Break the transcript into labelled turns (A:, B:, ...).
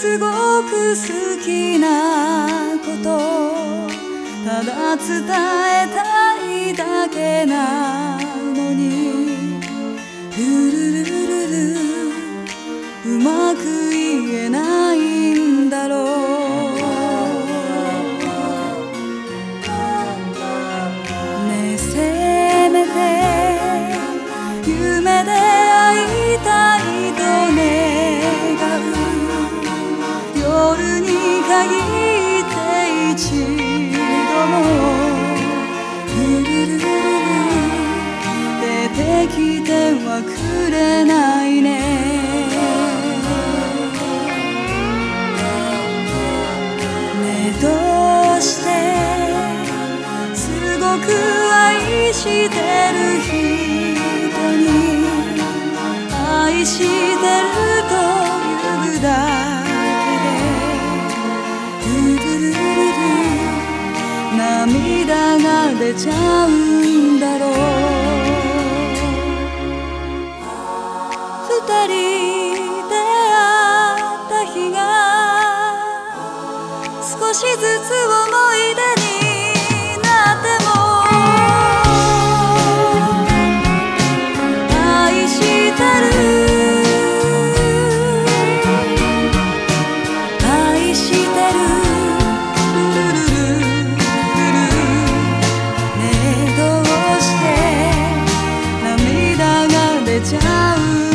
A: すごく好きなこと。ただ伝えたいだけな夜に限って一度も。出てきてはくれないねねえどうしてすごく愛してる人に愛してる涙が出ちゃうんだろう。二人出会った日が少しずつ思い出になっても。愛してる。ちゃう